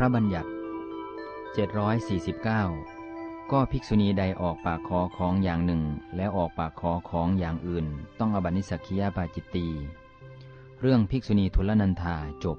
ระบัญญัติ 749 ก็ภิกษุณีใดออกปากขอของอย่างหนึ่ง แล้วออกปากขอของอย่างอื่น ต้องอบัตินิสักคียาปาจิตตี เรื่องภิกษุณีทุลนันธาจบ